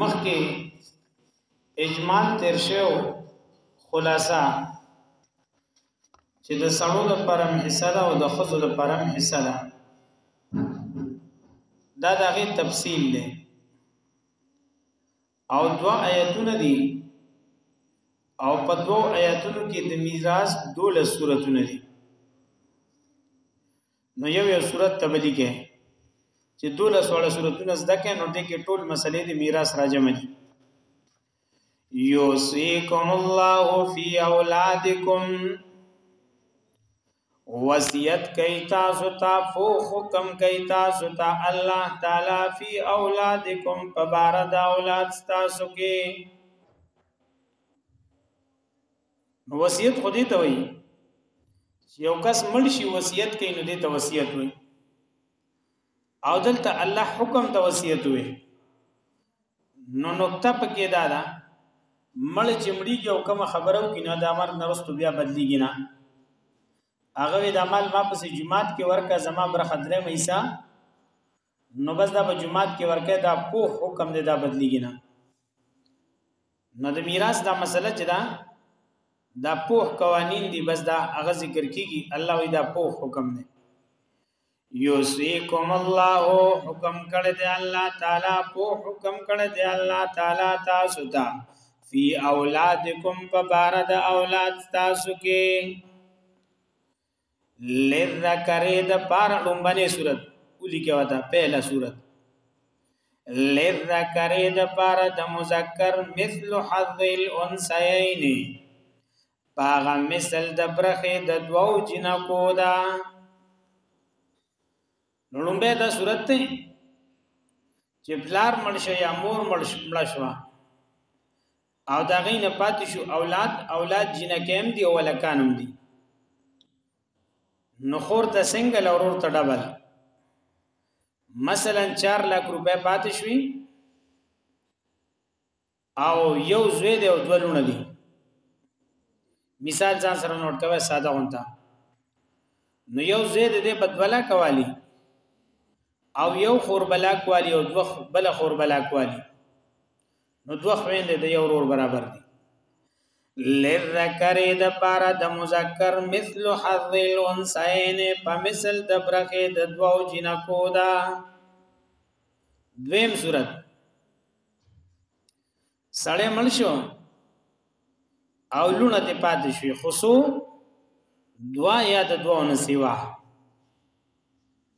مخکې اجمال تیر شو خلاصہ چې د سړو د پرم حصہ ده او د خزو د پرم حصہ ده دا دغه تفصیل دی او دوا آیتونه دي او په دوو آیتونو کې د میراث دوله صورتونه دي نو یو یو صورت ته بلی کې چې دوله سوړه صورتونه زده کې نو دې کې ټول مسلې د میراث راجمه دي یوسیکم الله فی اولادکم وصیت کوي تاسو ته فو حکم کوي تاسو ته الله تعالی فی اولادکم په بار د اولاد تاسو کې نو وصیت خو دې ته وایي یو کس مړ شي وصیت کوي نو دې ته وصیت وایي او دلته الله حکم ته وصیت وایي نو نقطه پکې دا ده مړ چې مړیږي او کوم خبرو کې نه د امر نرستو بیا بدلیږي نه هغه د عمل ما پسې جمعات کې ورکه زما برخه درې مېسا نو بس دا په جماعت کې ورکه دا په حکم دی دا بدلیږي نه نو د میراث دا مسله چې دا دا په قوانین دی بس دا هغه ذکر کیږي الله وی دا په حکم دی یوسیکم الله حکم کړی دی الله تعالی په حکم کړی دی الله تعالی تاسو ته فی اولادکم فبارد اولاد تاسو کې لذکر د پار لومبنه صورت ولي کې وتا پهلا صورت لذکر د پار د مذکر مثل حظ الانثيين باغه مثل د برخه د دوو جنکو دا نو لومبه دا صورت ته چې بلار مرشه یا مور مرشه او دا غي نه پاتې شو اولاد اولاد جنکم دی او لکانم دی نو خور ته سنگل اورور ته ډبل مثلا 4 لک روپے پاتې شوي او یو زوی دی او دوه لونه دي مثال ځان سره نوٹ کوي ساده غونته نو یو زوی د دې بدولا کوالی او یو خور بلا کوالی او دوه بل خور بلا کوالی نو دوه خويندې د یو ورور برابر دي لذکر د پارا د مذکر مثل حظ الانثيين په مثل د برخه د دوو جنکو دا دویم صورت سړی مل شو او لونه ته پاتې شي خصو دوا یا د دوه نسیوا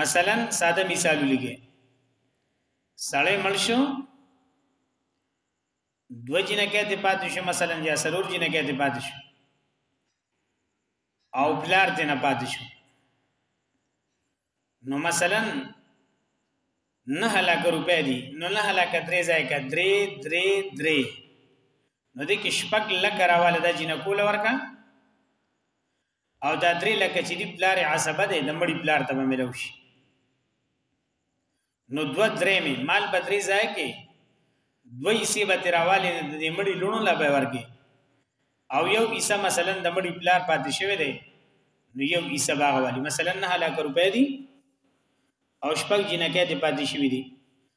مثلا ساده مثال لګي سړی مړ شو دو جنکه ته پاتې شو مثلا یا سرور جنکه ته پاتې شو او بلار ته نه پاتې شو نو مثلا نه هلاک روپې دي نو نه هلاک درې ځای کا درې درې درې نو دې کې شپږ لک راواله د جنکو لورکا او دا درې لکه چې دی پلار عصبه دی د مړي پلار ته ملو شي نو دو درې می مال بدري ځای کې دوی سی به تیراواله د مړي لونو لا به ورګي او یو عیسی مثلا د مړي پلار پاتې شوی دی نو یو عیسی باغ والی مثلا نه هلاک روپې دي او شپږ جنکه دې پاتې شوی دي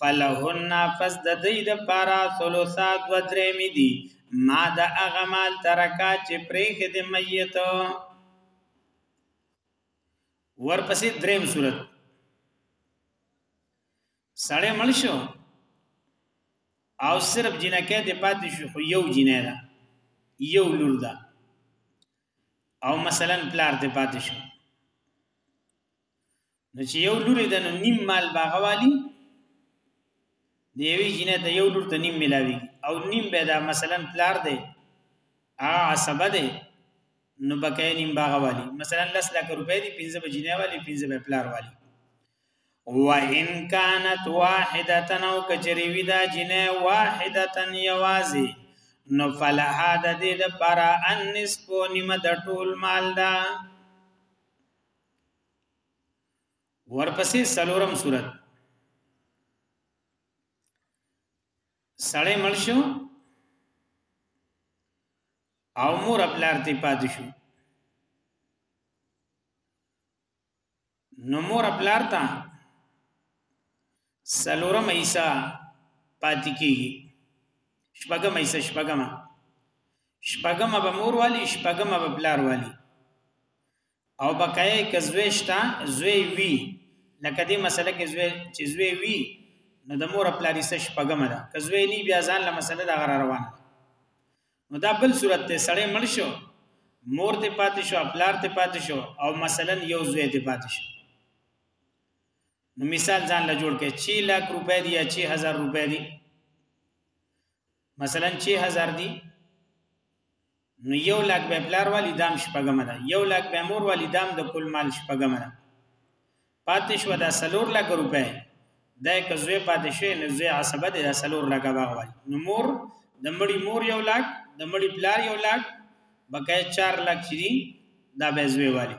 فلهن پس د دې د پارا ثلثا دو درې می دي ما د هغه مال ترکا چې پرېخې د میت ورپسې دریم صورت سړی مړ شو او صرف جنکه د پاتې شو خو یو جنې ده یو لور ده او مثلا پلار د پاتې شو نو چې یو لور ده نو نیم مال باغوالی دی یوې جنې ته یو لور ته نیم ملاوي او نیم به دا مثلا پلار دی هغه عصبه دی نو بکې نیم باغوالی مثلا لس لک روپۍ دی پنځه به جنې والی پنځه به پلار والی و ان كانت واحده او کچری وی دا جنې واحده یوازي نو فلها د دې د پر ان نصف نیمه د ټول مال ده ورپسې سلورم صورت سړی مړ شو او مور خپل ارتي پاتې شو نو مور خپل ارتا سلورم ایسا پاتې کیږي شپږم ایسا شپږم شپږم به مور والی شپږم به بلار والی او بقایه کزوی شتا زوی وی لکه دې مسله کې زوی چې زوی وی نو د مور خپل حصہ شپګم ده کزوی نی بیا ځان له مسله دا غره روان نو دا بل صورت ته سړی مړ شو مور ته پاتې شو خپل ته پاتې شو او مثلا یو زوی ته پاتې شو نو مثال ځان له جوړ کې 6 لک روپۍ دی یا 6000 روپۍ دی مثلا 6000 دی نو یو لاک به پلار والی دام شپګم ده یو لاک به مور والی دام د کل مال شپګم ده پاتې شو دا سلور لاک روپې دا که زوی پاتې شي نو زوی عصبه ده سلور لاک باغ والی نو مور د مړی مور یو لاک د مړی پلار یو لاک بقای 4 لاک چي دا به زوی والی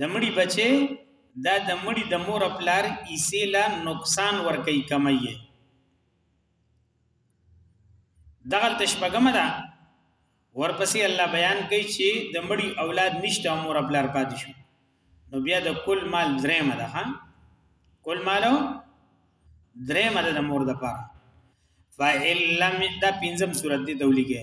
د مړي بچي دا د مړي د مور پلار ایسه لا نقصان ور کوي کمي دغه تشبګم ده ورپسې الله بیان کوي چې د مړي اولاد نشته مور پلار پاتې شو نو بیا د کل مال درې مده ها کل مالو درې مده د مور د پاره فإِن لَمْ دا پنځم صورت دی تولیګه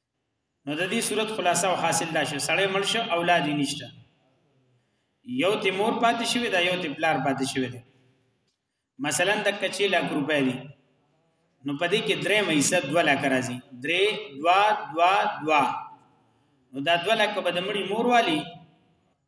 نو د دې صورت خلاصه او حاصل دا شي سړی مړ شو اولاد یې نشته یو ته مور پاتې شوی دا یو ته پلار پاتې شوی دی مثلا د کچې لاک روپۍ دي نو پدې کې درې مېسه 2 لاک راځي درې 2 2 2 نو دا 2 لاک به د مړي مور والی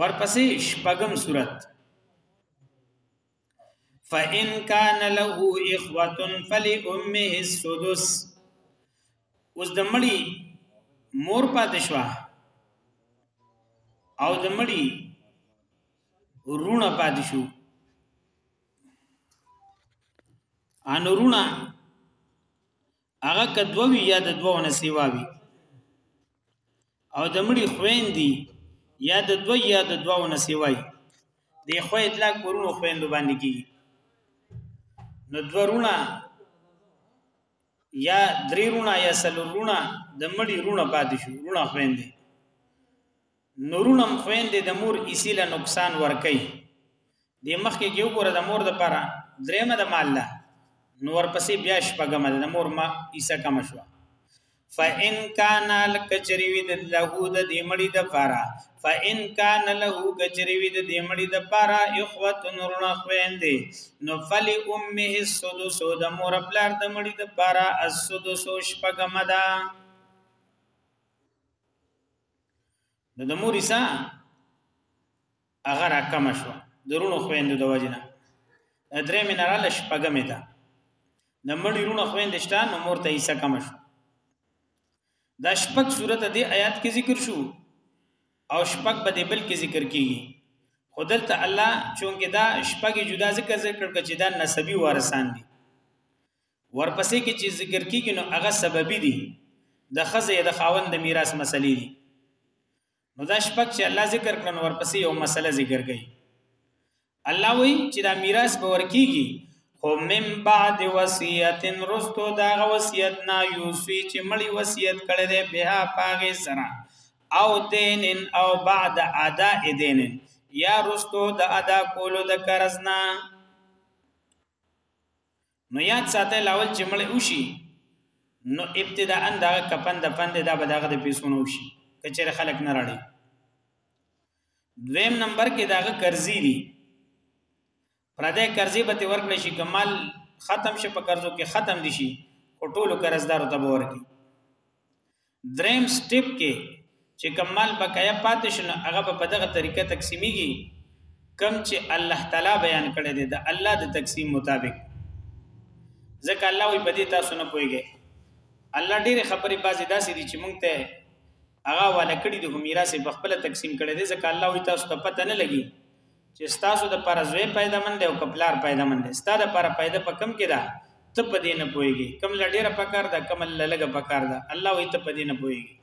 ورپسې شپږم صورت فَإِن كَانَ لَهُ إِخْوَةٌ فَلِأُمِّهِ السُّدُسُ اوس د مړي مور پاتې شو او د مړي رونه پاتې شو انورونه هغه کدووی یا د دوه نه سیوا وی او د مړي خويندې یا د دوه یا د دوه نه سیوای د خو اطلاق پرونو خويندو باندې کیږي نو دورونه یا درې رونه یا سلورونه د مړي رونه پاتې شو رونه خويندې نورونم خويندې د مور اسی له نقصان ورکي د مخکې کې وګوره د مور د پاره درېمه د مال ده نور پسې بیا شپږم د مور ما ایسه کم شو فإن کان الکجری ود له د دیمړی د پارا فإن کان له کجری ود دیمړی د پارا اخوت نورنا خويندې نو فل امه السدس د مور بلار د مړی د پارا السدس شپږم ده نو د مور عیسی هغه را کم شو درونو خويندو د وجنه درې منرال شپګمې ده د مړي رونو خويند شته نو مور ته عیسی کم شو دا شپږ صورت دې آیات کې ذکر شو او شپږ به دې بل کې ذکر کیږي خدلته الله چونکه دا شپږ جدا ذکر ذکر کړ چې دا نسبی وارثان دي ورپسې کې چې ذکر کیږي نو هغه سببي دي د خزه د خاوند د میراث مسلې دي نو دا شپږ چې الله ذکر کړن ورپسې یو مسله ذکر کړي الله وی چې دا میراث به ورکیږي خو من بعد وصیت رستو دا وصیت نا یوسی چې مړی وصیت کړي دی به پاغه سره او دینن او بعد ادا دینن یا رستو د ادا کولو د قرض نه نو یاد ساته لاول چې مړ اوشي نو ابتداء دا کپن د پند دا به داغه د پیسونو اوشي کچره خلک نه راړي دویم نمبر کې داغه قرضې دي پردې قرضې به ورکړي شي کمال ختم شي په قرضو کې ختم دي شي او ټولو قرضدارو ته ورکړي دریم سټیپ کې چې کوم مال بقایا پاتې شنه هغه په دغه طریقه تقسیمیږي کم چې الله تعالی بیان کړی دی د الله د تقسیم مطابق ځکه الله وي بدی تاسو نه پويږي الله ډېر خبرې بازي داسې دي چې مونږ ته هغه ولا کړی د میراث په خپل تقسیم کړی دی ځکه الله وي تاسو ته پته نه لګي چې ستاسو د پر زوی پیدا مند او کپلار پیدا مند ستاسو د پر پیدا په کم کې ده ته په دې نه پويږي کم لډیره پکار ده کم لګه پکار ده الله وي ته په دې نه پويږي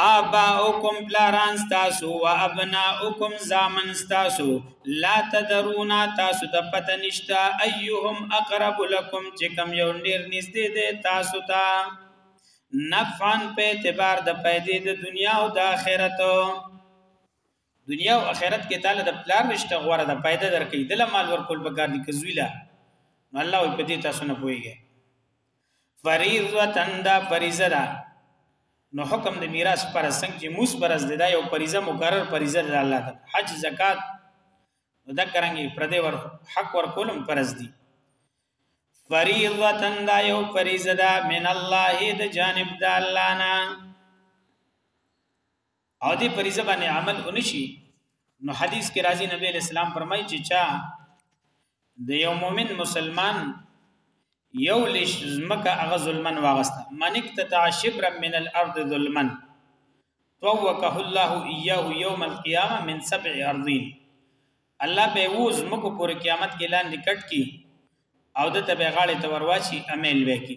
آباؤکم پلاران ستاسو و ابناؤکم زامن ستاسو لا تدرونا تاسو ته پته نشتا ایهم اقرب لکم چې کم یو ډیر نږدې دی تاسو ته نفعن په اعتبار د پیدې د دنیا او د آخرت دنیا او آخرت کې تعالی د پلار رشتہ غوړه د پیدا درکې د مال ورکول په کار دي کزویلا نو الله په دې تاسو نه پويږي فریضه دا فریضه ده نو حکم د میراث پر څنګه چې موس پر از ده یو فریضه مقرر فریضه ده الله ده حج زکات نو دا کرانګي پر دې ور حق ور کولم فرض دي فریضه دا یو فریضه ده من الله د جانب د الله نه او دې فریضه باندې عمل ونشي نو حدیث کې راځي نبی اسلام فرمایي چې چا د یو مؤمن مسلمان یو لش زمکه هغه ظلمن واغسته من اقتطع شبرا من الارض ظلمن توقه الله اياه يوم القيامه من سبع ارضين الله به و زمکو پر قیامت کې لاندې کټ کی او د تبه غاړه تورواچی امیل وکي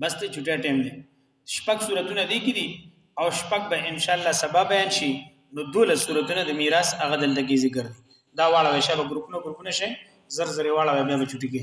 بس ته چټه ټیم دی شپږ صورتونه دی کې دي او شپږ به ان شاء الله سبا بیان شي نو دوله صورتونه د میراث هغه دلته کې ذکر دي دا واړه وشه به ګروپونه ګروپونه شي زر زر واړه بیا به چټي کې